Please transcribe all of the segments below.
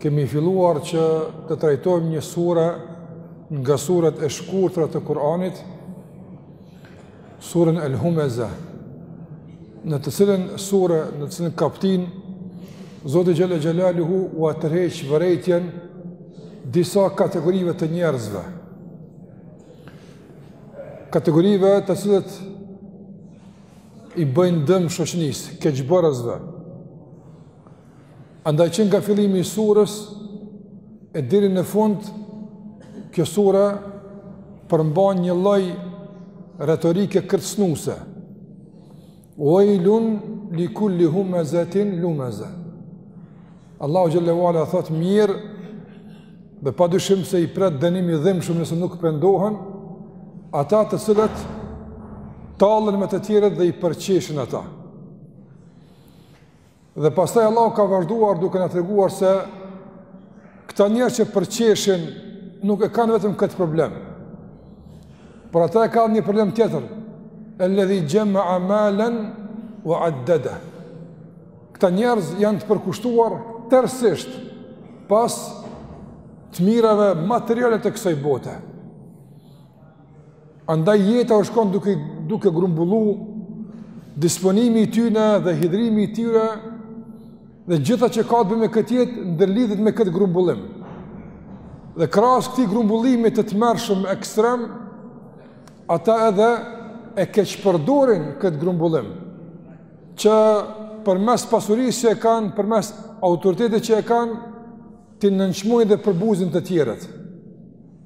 Kemi filluar që të trajtojmë një sure nga suret e shkurtra të Kur'anit, surën El Humeze, në të cilën sure, në të cilën kaptinë, Zoti xhel-le xhelaluhu ua tërheq vërejtjen disa kategorive të njerëzve. Kategorive të cilët i bëjnë dëm shoqnisë, keqbërësve, Andaj që nga fillimi i surës e deri në fund kjo sure përmban një lloj retorike kërcënuese. Uejlun li kul-li humezetin lumeze. Allahu xhel-le ue ala thotë mjerë dhe pa dyshim se i pret dënim i dhimshëm nëse nuk pendohen ata të cilët tallen me të tjerët dhe i përqeshin ata. Dhe pastaj Allahu ka vazhduar duke na treguar se këta njerëz që përqeshin nuk e kanë vetëm këtë problem. Por ata e kanë një problem tjetër. El-ledhi xhemea malen ue addedeh. Këta njerëz janë të përkushtuar tërësisht pas të mirave materiale të kësaj bote. Andaj jeta u shkon duke duke grumbullu disponimi i tyre dhe hidhrimi i tyre dhe gjitha që ka të bëjë me këtë jetë ndërlidhet me këtë grumbullim. Dhe krahas këtij grumbullimi të tmerrshëm ekstrem, ata edhe e keqpërdorin këtë grumbullim që përmes pasurisë që e kanë, përmes autoritetit që e kanë, t'i nënçmojnë dhe përbuzin të tjerët.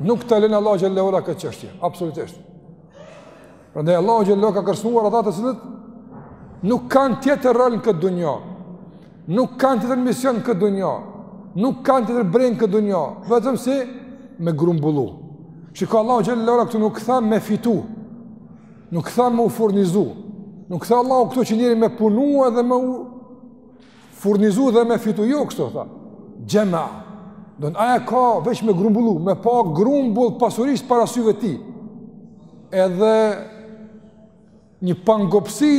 Nuk ta lejon Allahu xhel-le ue ala këtë çështje, absolutisht. Prandaj Allahu xhel-le ue ala ka kërcënuar ata të cilët nuk kanë tjetër rol në këtë dunja, nuk kanë tjetër mision në këtë dunja, nuk kanë tjetër brengë në këtë dunja, vetëm si me grumbullu. Shiko Allahu xhel-le ue ala këtu nuk tha me fitu, nuk tha me u furnizu, nuk tha Allahu këtu që njeri me punu edhe me u furnizu dhe me fitu jo kështu tha, xhemea, domethënë ai ka veç me grumbullu, me pa grumbull pasurisë para syve tij, edhe një pangopësi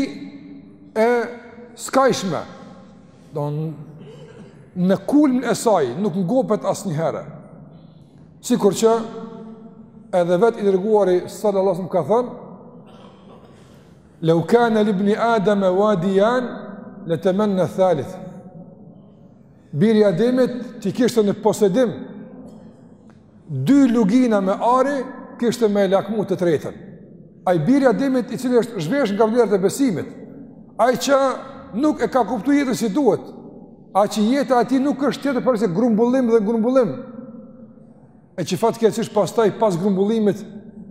e skajshme, domethënë kulm e saj, nuk ngopet asnjëherë, sikur që edhe vetë i dërguari sallallahu alaihi wasallam ka thënë Lau kana libni Adam wadiyan latamanna thalith. Biri i Ademit t'i kishte në posedim dy lugina me ari, kishte me lakmu të tretën. Ai biri i Ademit i cili është zhvesh nga vlerat e besimit. Ai që nuk e ka kuptu jetën si duhet. Ai që jeta e tij nuk është tjetër përveçse grumbullim dhe grumbullim. E që fatkeqësisht pastaj, pas grumbullimit,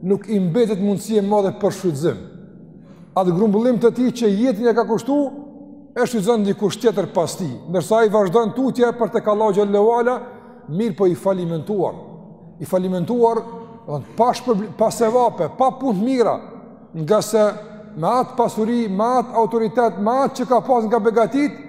nuk i mbetet mundësi e madhe për shfrytëzim. Atë grumbullim të tij që jetën ia ka kushtu, e shfrytëzon dikush tjetër pas tij, ndërsa ai vazhdon tutje për tek Allahu xhelle ve ala, mirëpo i falimentuar. I falimentuar, pa s, pa sevape, pa punë të mira, ngase me atë pasuri, me atë autoritet, me atë që ka pas nga begatitë,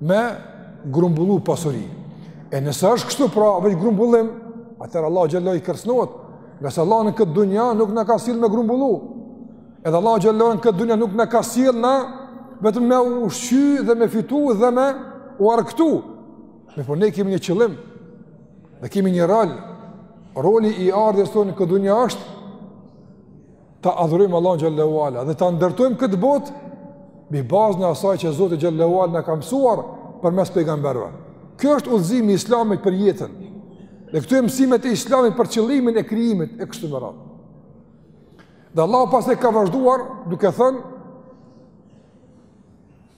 me grumbullu pasuri. E nëse është kështu pra veç grumbullim, atëherë Allahu xhelle ve ala i kërcënohet, ngase Allahu në këtë dunja nuk na ka sjellë me grumbullu, edhe Allahu xhelle ve ala në këtë dunja nuk na ka sjellë na vetëm me ushqy dhe me fitu dhe me u argëtu. Mirëpo ne kemi një qëllim, dhe kemi një rol, roli i ardhjes tonë në këtë dunja është, ta adhurojmë Allahun xhelle ve ala dhe ta ndërtojmë këtë botë mbi bazën e asaj që Zoti xhelle ve ala na ka mësuar përmes pejgamberëve. Ky është udhëzimi i Islamit për jetën. Dhe këto janë mësimet e Islamit për qëllimin e krijimit e kështu me radhë. Dhe Allahu pastaj ka vazhduar duke thënë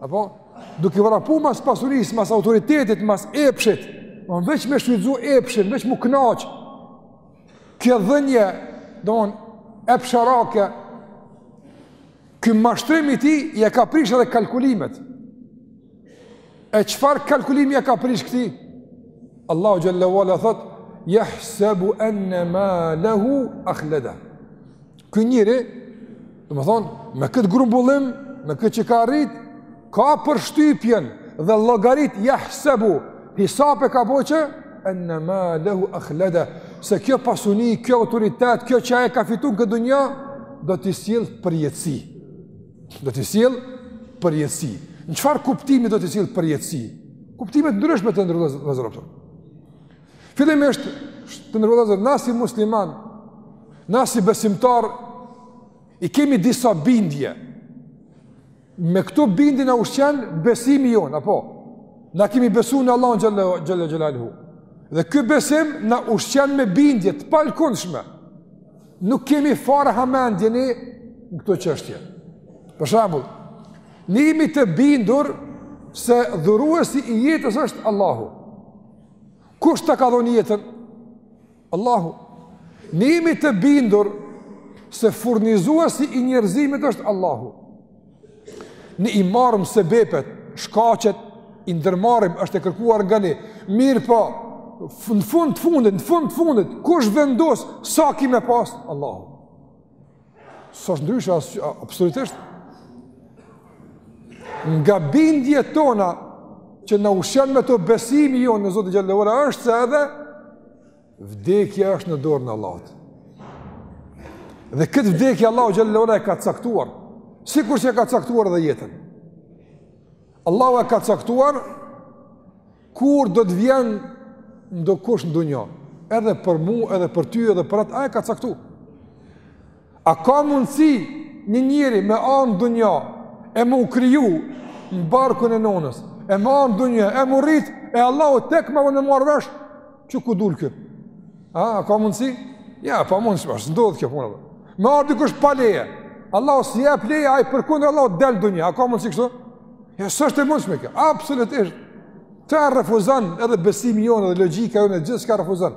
Apo, duke vrapu mas pasurisë, mas autoritetit, mas epshit, veç me shfrytëzu epshin, veç m'u knaq, kjo dhënie, domethënë epsharake, ky mashtrim i tij, ia ka prish edhe kalkulimet. E çfarë kalkulimi ia ka prish këtij? Allahu xhelle ve ala thotë, jahsebu enne malehu akhledeh. Ky njeri, domethënë, me këtë grumbullim, me këtë që ka arrit, ka përshtypjen dhe llogarit jahsebu, hisap e ka bo që, enne malehu akhledeh, se kjo pasuni, ky autoritet, kjo që e ka fitu në këtë dunja, do t'i sjell përjetësi. Do t'i sjell përjetësi. Në çfarë kuptimi do t'i sjell përjetësi? Kuptime të ndryshme të nderuar vëllezër e motra. Fillimisht, të nderuar vëllezër, na si muslimanë, na si besimtarë, i kemi disa bindje. Me këto bindje na ushqen besimi jonë, apo? Na kemi besu në Allahun xhelle xhelaluhu. Dhe ky besim na ushqen me bindje të palëkundshme. Nuk kemi fare hamendje në këto çështje. Për shembull, ne jemi të bindur se dhuruesi i jetës është Allahu. Kush të ka dhënë jetën? Allahu. Ne jemi të bindur se furnizuesi i njerëzimit është Allahu. Ne i marrim sebepet, shkaqet, i ndërmarrim, është e kërkuar nga ne. Mirëpo, në fund të fundit, në fund të fundit, kush vendos sa ke me pas? Allahu. S'është ndryshe, absolutisht. Nga bindjet tona që na ushqen me to besimi jonë në Zotin xhallahu ala është se edhe vdekja është në dorën e Allahut. Dhe këtë vdekje Allahu xhallahu ala e ka caktuar, sikurse e ka caktuar edhe jetën. Allahu e ka caktuar Kur do të vjen ndokush në dunja, edhe për mu, edhe për ty, edhe për atë, ai e ka caktu. A ka mundësi një njeri me ardh në dunja, e m'u kriju në barkun e nonës, e me ardh në dunja, e m'u rrit, e Allahu tek ma vonë me marrë vesh, që ku dul ky? A, a ka mundësi? Jo, e pamundshme është të ndodhë kjo punë. Me ardh dikush pa leje, Allahu s'i jep leje, ai përkundër Allahut del në dunja, a ka mundësi kështu? Jo, s'është e mundshme kjo, absolutisht. Ta refuzon edhe besimi jonë dhe logjika jonë e gjithçka refuzon.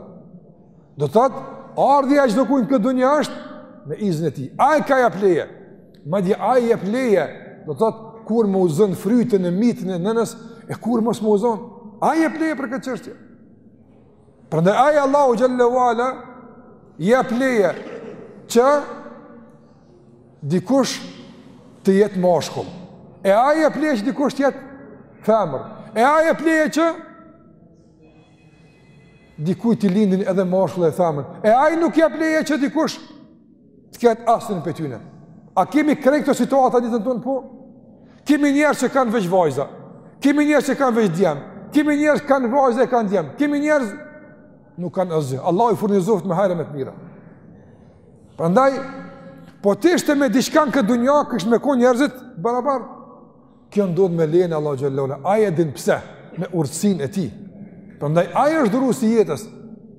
Do të thotë, ardhja e çdokujt në këtë dunja është me izën e tij. Ai ka jep leje. Madje ai jep leje, do të thotë, kur me u zënë fryti në mitrën e nënës, e kur mos me u zënë. Ai jep leje për këtë çështje. Prandaj ai Allahu xhelle ve ala, jep leje që dikush të jetë mashkull. E ai jep leje që dikush të jetë femër. E ai jep leje që dikujt t'i lindin edhe mashkull e femër. E ai nuk jep leje që dikush të ketë asnjë prej tyne. A kemi krejt këto situata në jetën tonë? Po? Kemi njerëz që kanë veç vajza. Kemi njerëz që kanë veç djem. Kemi njerëz që kanë vajza e kanë djem. Kemi njerëz nuk kanë asgjë. Allahu i furnizoft me hajre me të mira. Prandaj po të ishte me diçka në këtë dunja, kishin me kon njerëzit barabar. Kjo ndodh me lejen e Allahut xhallahu ala. Ai e din pse me urtësinë e tij. Prandaj ai është dhuruesi i jetës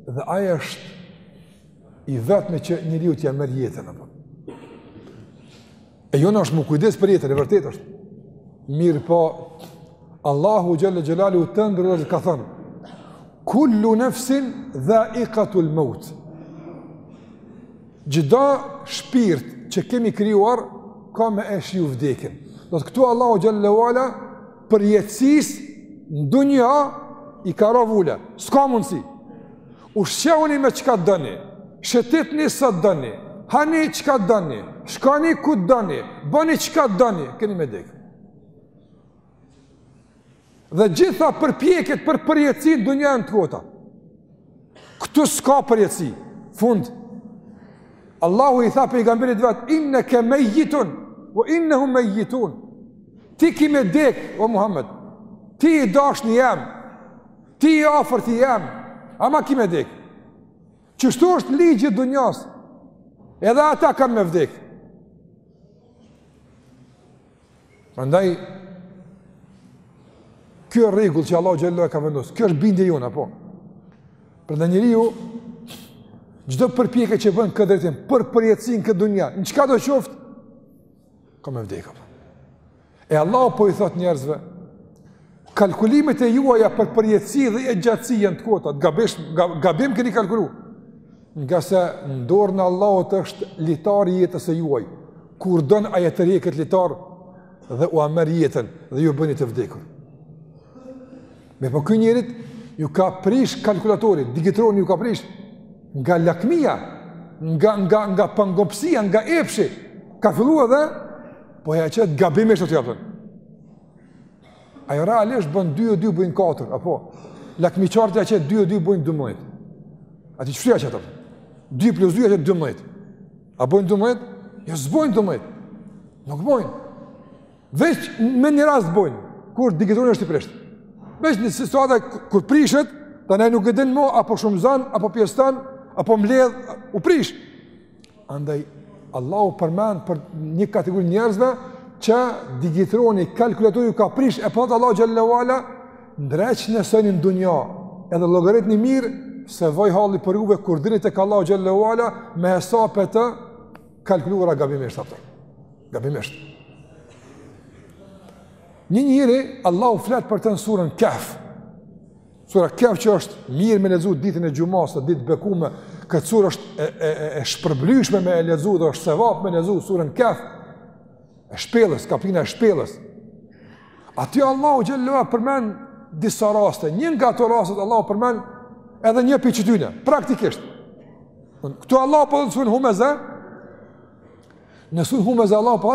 dhe ai është i vetmi që njeriut ia merr jetën apo. E jona është m'u kujdes për jetën, e vërtetë është. Mirëpo, Allahu xhelle xhelaluhu troç e ka thënë, kullu nefsin dhaikatul meut. Çdo shpirt që kemi krijuar, ka me e shiju vdekjen. Dhe këtu Allahu xhelle ve ala përjetësisë në dunja i ka ra vulë. S'ka mundësi. Ushqeuni me çka doni, shëtitni sa doni, hani çka doni, shkoni ku doni, bëni çka doni, keni me dek. Dhe gjitha përpjekjet për përjetësi n'dunja janë të kota. Këtu s'ka përjetësi, fund. Allahu i tha pejgamberit vetë, inneke mejjitun, ue innehum mejjitun. Ti ki me dek, o Muhammed, ti i dashuni jem, Ti i afërti jem, ama ki me dek. Qështu është ligji i dunjas? Edhe ata kanë me vdek. Prandaj kjo rregull që Allahu xhelle ue ala ka vendosur, kjo është bindja jonë, apo. Prandaj njeriu çdo përpjekje që bën n'këtë drejtim për përjetësi në këtë dunja, në çkado qoftë, ka me vdek apo. E Allahu po i thot njerëzve, kalkulimet e juaja për përjetësi dhe jetëgjatësi janë të kota, të gabish, gabim keni kalkulu. Ngase n'dorën e Allahut është litari i jetës së juaj, kur don ai e tërheq këtë litar dhe ua merr jetën dhe ju bëni të vdekur. Mirëpo këtij njerit, ju ka prish kalkulatori, digitroni ju ka prish, nga lakmia, nga, nga, nga pangopësia, nga epshi, ka fillu edhe Po ja qet gabimisht, a kupton. Ajo realisht bën 2 e 2 bëjnë 4, apo? Lakmiqarit ja qet 2 e 2 bëjnë 12. Atij qështu ja qet pra. 2 plus 2 ja qet 12. A bëjnë 12? Jo s'bëjnë 12. Nuk bëjnë. Veç me një rast bëjnë, kur digitroni është i prisht. Veç në situata kur prishet, tani ai nuk e din mo, apo shumëzon, apo pjesëton, apo mbledh, u prish. Andaj, Allahu përmend për një kategori njerëzve që digitroni, kalkulatori ju ka prish, e po thot Allahu xhelle ue ala, ndreqne senin n'dunja, edhe llogaritni mirë, se vaj halli për juve, kur dilni tek Allahu xhelle ue ala, me hesape të kalkuluara gabimisht, a kupton. Gabimisht. Një njeri, Allahu flet për të në suren Kehf, Sura Kehf që është mirë me lexu ditën e xhumasë, një ditë e bekume, këtë surë është e, e, e, e shpërblyshme me e lexu dhe është sevap me lexu suren Kehf. E shpellës, kaptina e shpellës. Aty Allahu xhelle ue ala përmend disa raste, një nga ato raste Allahu përmend edhe një prej këtyne, praktikisht. Këtu Allahu po thot Humeze. Në suren Humeze Allahu po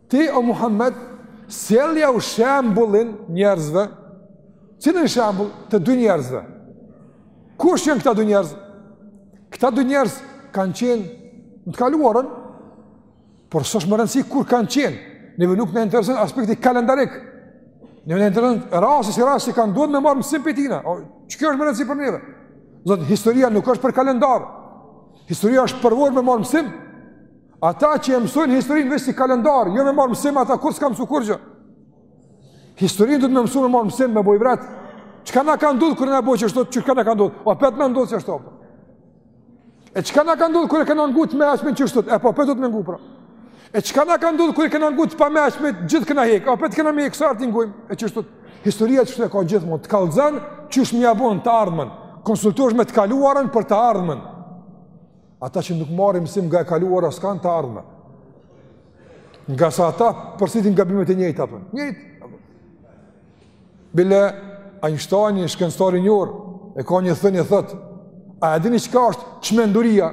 Ti o Muhammed, sjelljau shembullin njerëzve, cilin shembull të dy njerëzve. Kush janë këta dy njerëz? Këta dy njerëz kanë qenë në të kaluarën, por s'është me rëndësi kur kanë qenë. Neve nuk na intereson aspekti kalendarik. Neve na intereson rasti si rast, çka na duhet me marrë mësim prej tina. O, qikjo është me rëndësi për neve. Zaten, historia nuk është për kalendar. Historia është përvojë me marrë mësim. Ata që e mësojnë historinë veç si kalendar, jo me marrë mësim, ata kurrë s'kanë mësu kurgjë. Historinë duhet me mësu me marrë mësim, me bojë vratë. Çka na ka ndodhë kur kena bo qishtu, çka na ka ndodhë? O, apet me ndodhë qishtu. E çka na ka ndodhë kur e kena ngutë me asme qishtu? E, po, apet duhet me ngu, pra. E çka na ka ndodhë kur e kena ngutë pa me asme gjithë kena hekë? O, apet kena me hekë, sa herë t'ngujmë. E qishtu. Historia qishtu e ka gjithmonë, të kallëzon qysh me ia të ardhmen. Konsultosh me të kaluarën për të ardhmen. Ata që nuk marrin mësim nga e kaluara s'kan të ardhme. Ngase ata përsëritin gabimet e njëjta apo. Njëjt. Bile Einsteini, shkencëtar i njohur e ka një thënie thot, a e dini çka është çmenduria?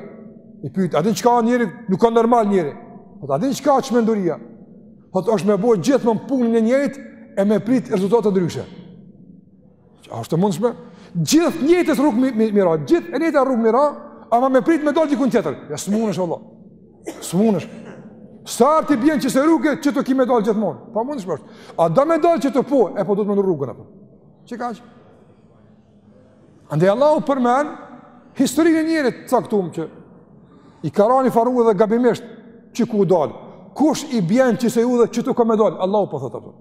I pyet, a dini çka është njeri? Nuk ka normal njeri. Po a dini çka është çmenduria? Po është me bo gjithmonë punën e njëjtë e me prit rezultate ndryshe. A është e mundshme? Gjithë njëjtës rrugë me i, me i, me i ra, gjithë e njëjta rrugë me i ra, ama me prit me dalë dikun tjetër. Jo, s'munesh vallah. S'munesh. Sa t'i bjen qasaj rruge qaty ke me dalë gjithmonë. Pamundshme është. A do me dalë qaty, po, e po duhet me ndërru rrugën apo. Qikaq. Andaj Allahu përmend historinë e njerit caktuar që i ka ra njifarë udhe gabimisht, qe ku dal. Kush i bjen qasaj udhe, qaty ka me dal. Allahu po thotë apo.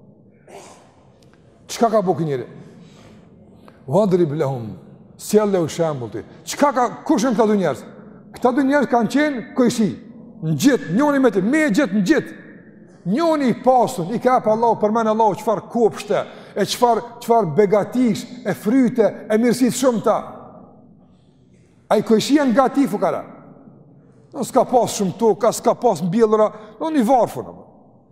Çka ka bo ky njeri? Wadrib lahum. Sjellju shembull ti. Çka ka kush janë këta dy njerëz? Këta dy njerëz kanë qenë kojshi. Ngjit, njëri me të, megjë ngjit. Njëri i pasur, i ka pa Allahu përmend Allahu çfarë kopshte, e çfarë çfarë begatish, e fryte, e mirësi të shumta. Ai kojshia ngat tij fukara. Nuk ka pas shumë tokë, as ka pas mbjellura, kon i varfun.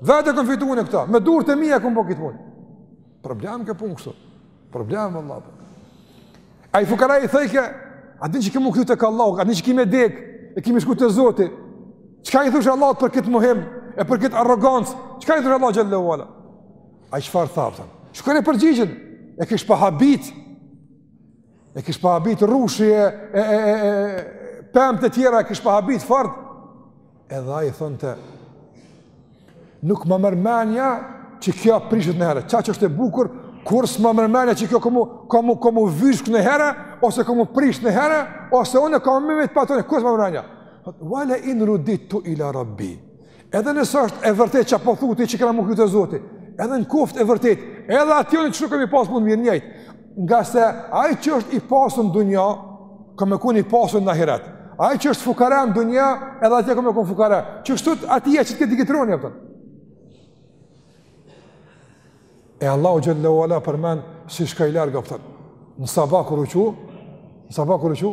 Vet i kom fitu unë këta, me durt e mija kom bo këtë punë. Problem kjo punë kështu. Problem, vallah. Ai fukara i thojke, a din që ke mu kthy te Allahu, a din që ke me dekë, e ke me shku te Zoti. Çka i thushë Allahut për këtë mohim, e për këtë arrogancë, çka i thushë Allahut xhel-le ve ala? Ai çfarë thoshte? Shikone përgjigjen, e kish pa habitë. E kish pa habit rrushi e, e, e, e, e pemët e tjera, e kish pa habit fort. Edhe ai thonte, nuk ma merr menja që kjo prishet nihere. Qa që është e bukur, kurrë s'ma merr menja që kjo ka mu, ka mu, ka mu vyshkë nihere, ose ka mu prishë nihere, ose unë kam me, me met pa to, kurrë s'ma merr menja. Ve lein rudidtu ila rabbi. Edhe nëse është e vërtet që po thu ti që kena me u kthy te Zoti, edhe në koftë e vërtet, edhe atje unë qështu kam me i pasë punt mirë njëjtë, ngase aj që është i pasun n'dynjë, ka me kon i pasun në ahiret, aj që është fukara në dynjë, edhe atje ka me kon fukara, që është të ati e që të këtë digitroni, e E Allahu xhelle ve ala përmend si shka i largë aftën. Në sabah kur u çu, në sabah kur u çu,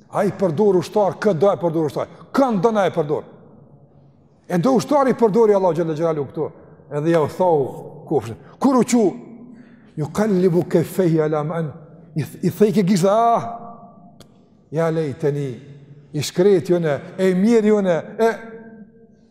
Ai përdor ushtar, kë do e përdor ushtar, kan don Ai e përdor. E do ushtarë i përdori Allahu xhelle xhelaluhu këtu, edhe jau thau kopshtin. Kur u çu, jukallibu keffejhi ala ma, an, i, th i thejke gishtat, ah, ja lejteni, i shkreti unë, e i mjeri unë, e,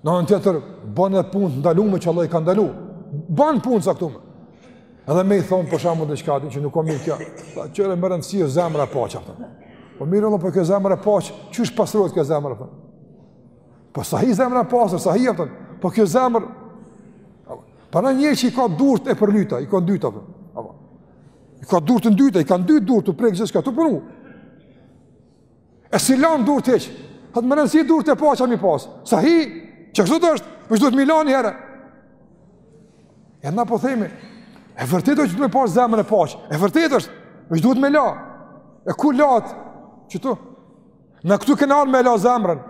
Në anën tjetër, ban edhe punë të ndalume që Allahu i ka ndalu. Ban punë t'caktume. Edhe me i thon për shembull qeka që nuk o mirë kjo. Sa çore me rëndësi është zemra e paqë atë. Po mirë Allah, po kjo zemra e paqë, qysh pastrohet kjo zemra atë. Po sahi zemra e paqë, sahi atë. Po kjo zemër Për një njeri që i ka durt e përlyta, i ka t'ndyta apo. Apo. I ka durt të ndyta, i ka n'dy durt të prek gjithçka, të punu. E s'i lan durt heç, thotë me rëndësi durt e paqa me i pasë, sahi, qekështu është, veç duhet me i la njëherë. E na po themi, e vërtet është me pasë zemrën e paqa, e vërtet është, veç duhet me la, e ku lahet, qetu, na këtu kena ardh me la zemrën,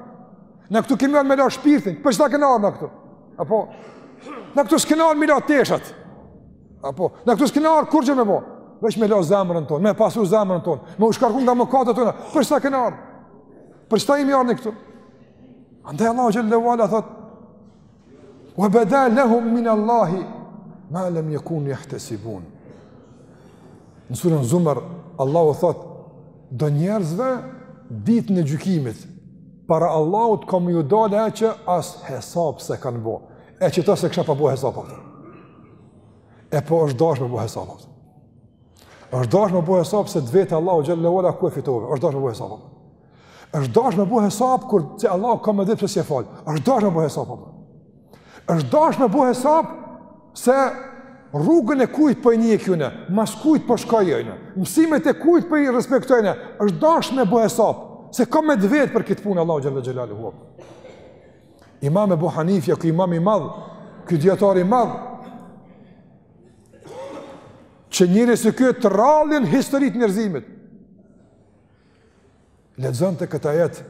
na këtu kena ardh me la shpirtin, për qeta kena ardh na këtu, apo, na këtu s'kena ardh me la teshat, Apo, na këtu s'kena ardh kurgjë me bo? Veç me la zemrën tonë, me pastru zemrën tonë, me u shkarku nga mëkatet tona, për qeta kena ardh? Për qeta jemi ardh na këtu? Andaj Allahu xhelle ve ala, thot, ve beda lehum min Allahi, ma lem jekunu jahtesibun. Në suren Zumer, Allahu thot, do njerëzve ditën e gjykimit, para Allahut ka me ju dalë ajo që as hesap s'e kanë bo, e qeta s'e kisha pas bo hesap atë. E po është dasht me bo hesap apo. Është dasht me bo hesap se t'vet Allahu xhelle xhelaluhu ku e fitove. Është dasht me bo hesap apo. Është dasht me bo hesap kur ti Allahu ka me t'vet pse s'je fal. Është dasht me bo hesap apo. Është dasht me bo hesap se rrugën e kujt po e njekin, mas kujt po shkojnë, mësimet e kujt po i respektojnë, është dasht me bo hesap se ka me t'vet për këtë punë Allahu xhelle xhelaluhu. Imam Ebu Hanifja, ky imam i madh, ky dijetar i madh, që njeri si ky o i rrallë n'histori t'njerëzimit. Lexonte këtë ajet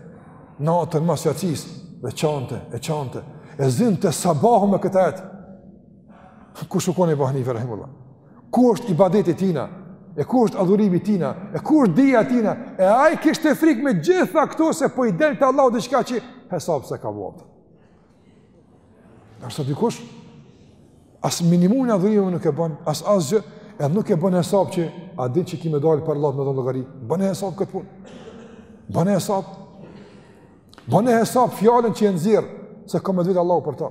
natën mas jacisë dhe qante, e qante, e zinte sabahu me këtë ajet. Ku shkon Ebu Hanife rahimullah? Ku është ibadeti i tina? E ku është adhurimi i tina? E ku është dija e tina? E ai kishte frikë me gjitha këto se po i del te Allahu diçka që hesab s'e ka bo. Ndërsa dikush, as minimumin e adhurimit nuk e bën, as asgjë, edhe nuk e bën hesab që një ditë ki me dalë para Allahut me dhënë llogari. Bëne hesab këtë punë. Bëne hesab. Bëne hesab fjalën që e nxjerr, se ka me të pytë Allahu për ta.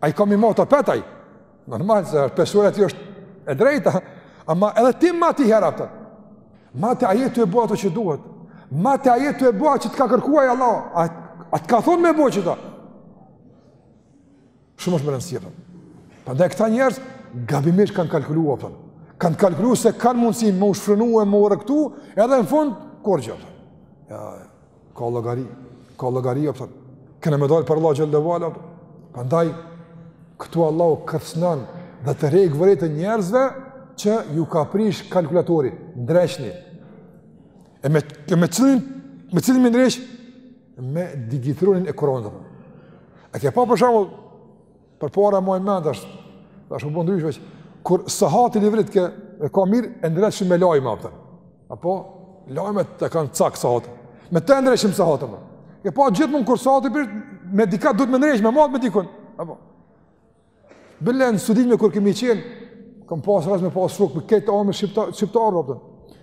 Ai ka me i matë pastaj. Normal, se peshorja e tij është e drejta, ama edhe ti mati iherë, a kupton. Mate a je tu e bo atë që duhet. Mate a je tu e bo që të ka kërku Allahu. A, a të ka thonë me bo qeta? Shumë është me rëndësi. Prandaj këta njerëz, gabimisht kanë kalkulu, kupton. Kanë kalkulu se kanë mundësi me u shfrenu e me u argëtu, edhe në fund, kurrgjë, kupton. Ja, ja. Ka llogari, ka llogari a kupton. Kena me dal para Allahut xhele ue ala. Prandaj këtu Allahu kërcënon dhe tërheq vërejtjen njerëzve që ju ka prish kalkulatori, ndreqni. E me, e me cilin, me cilin me ndreq? Me digitronin e Kur'anit. E ke pa për shembull, Përpara mbaj mend, tash u bë ndryshe veç, kur sahati livritke, e ka mirë, e ndreqshim me lajme, a kupton. Apo, lajmet kanë cak sahati. Me të ndreqshim sahatin. E pra gjithmonë kur sahati për, me diçka duhet me ndreq, me matë me dikun. Apo. Bile në studime kur kemi qenë, kam pasë rast me pasë shokë, për këtë amë shqiptarë, shqiptarë, a kupton.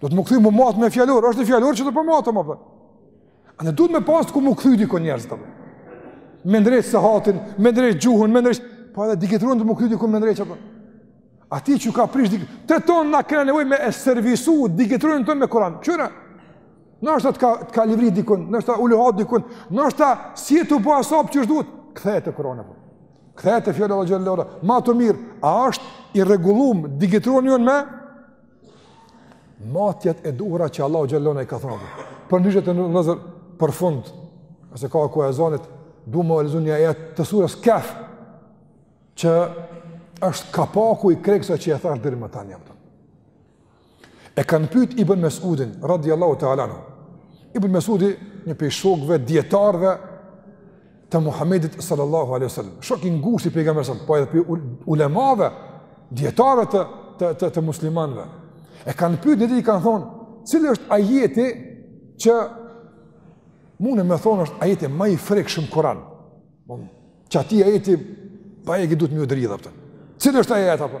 Duhet me u kthy me mat me fjalor, është një fjalor që do po matem apo. A ne duhet me pas ku me u kthy diku njerëz apo. Me ndreq sahatin, me ndreq gjuhën, me ndreq po edhe digitronin duhet me u kthy diku me ndreq apo. Atij që ka prish digitronin, na kena nevojë me servisu digitronin tonë me Kur'an. Qëra. Nëse të ka, të ka livrit dikun, nëse të luhat dikun, nëse ti s'je tu bo hesap qysh duhet, kthehu te Kur'ani apo. Kthehu te fjala e Allahut xhele ue ala, mate mirë, a është i rregullum digitroni unë me, Matjet e duhura që Allahu xhallahu i ka thënë. Përndryshe vëllezër për fund, ose konkluzioni, du me analizu një ajet të sures Kehf, që është kapaku i krejt ksaj që e thash deri më tani. E kanë pyt Ibn Mesudin, radiallahu ta'ala anhu. Ibn Mesudi, një prej shokve, dijetarve, të Muhammedit sallallahu alaihi wasallam. Shok i ngushtë i pejgamberit sallallahu po edhe prej ulemave, dijetarëve të, të të të muslimanëve. E kanë pyetur dhe i kanë thonë, cili është ajeti që mund me thonë është ajeti më i frikshëm në Kur'an. Po qatij ajeti bajagi duhet me ju dridh apo. Cili është ajeti apo?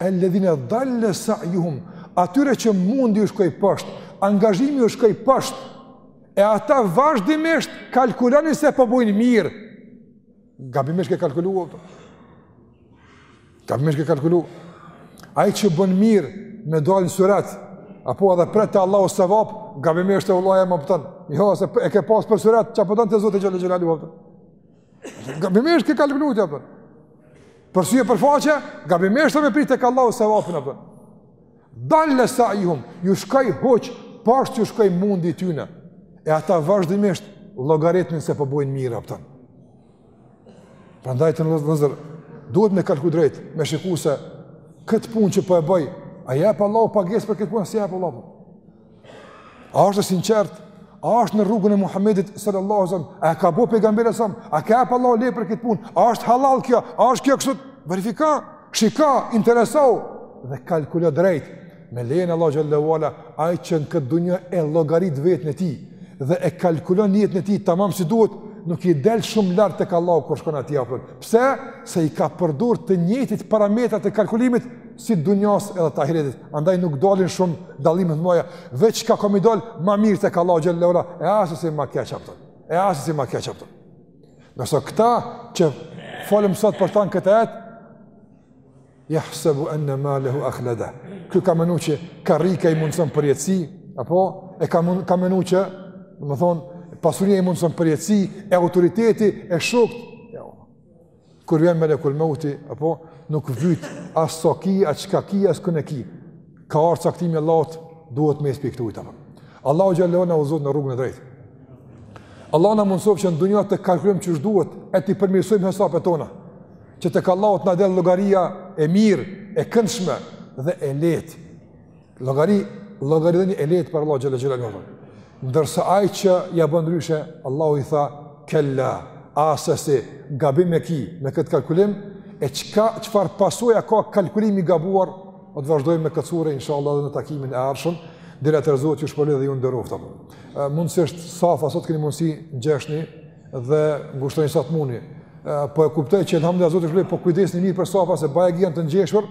Alladhina dhalla sa'yuhum, atyre që mundi u shkoi poshtë, angazhimi u shkoi poshtë. E ata vazhdimisht kalkulojnë se po bojnë mirë. Gabimisht ke kalkulu ato. Gabimisht ke kalkulu. Ai që bën mirë me dalë në surat, apo edhe pret te Allahu sevap, gabimisht e vëllaja më pëton. Jo, se e ke pas për surat, çfarë po don te Zoti xhallahu xhallahu. Gabimisht ke kalkulu, ja për. Për sy e për faqe, gabimisht është me prit tek Allahu sevapin, ja për. Dalle sa'juhum, ju shkoi huq, poshtë ju shkoi mundi i tyne. E ata vazhdimisht, llogaritnin se po bojnë mirë, ja për. Prandaj të nderuar vëllezër, duhet me kalkulu drejt, me shiku se këtë punë që po e bëj, a jep Allahu pagesë për këtë punë, s'i jep Allahu për. A është e sinqert? A është në rrugën e Muhamedit sallallahu alaihi wasallam? A e ka bo pejgamberi sallallahu alaihi wasallam? A ka jep Allahu leje për këtë punë? A është hallall kjo? A është kjo kështu? Verifiko, shiko, interesohu dhe kalkulo drejt. Me lejen e Allahu xhallahu ala, ai që në këtë dunja e llogarit veten e tij dhe e kalkulon jetën e tij tamam si duhet, nuk i del shumë lart tek Allahu kur shkon atje apo. Pse? Se i ka përdor të njëjtit parametra të kalkulimit si t'dunjas edhe të ahiretit. andaj nuk dolin shumë dallime të mëdha, veç ka ka me dal ma mirë tek Allahu xhallahu ala, e assesi ma keq apo. E assesi ma keq apo. Ndërsa këta që folëm sot për tanë këtë ajet, jahsebu enne malehu akhleda. Ky ka menu që karrika i mundëson përjetësi, apo e ka, mund, ka menu që, domethonë, pasuria i mundëson përjetësi, e autoriteti, e shokët, Kur vjen Melekul Mauti, apo nuk vyt as sa ki, as çka ki, as këne ki. Ka ardh caktimi i Allahut, duhet me spik këtu apo. Allahu xhallahu ala na udhëzoftë në rrugën e drejtë. Allahu na mundësoftë që në dunja të kalkulojmë qysh duhet e t'i përmirësojmë hesapet tona, që tek Allahu të na del llogaria e mirë, e këndshme dhe e lehtë. Llogari, llogaridhënie e lehtë për Allah xhalla xhalla. Ndërsa ai që ja bën ndryshe, Allahu i tha kella, assesi gabim e ki me këtë kalkulim e çka çfarë pasoja ka kalkulimi i gabuar, do të vazhdojmë me këtë sure inshallah edhe në takimin e ardhshëm. Deri atëherë Zoti ju shpërbleftë dhe ju nderoftë. Mundësisht, safat, sot keni mundësi ngjeshni dhe ngushtoni sa t'muni. Po e kuptoj që, alhamdulillah, Zoti ju shpërbleftë, po kujdeseni mirë për safa se baje gjënë të ngjeshur,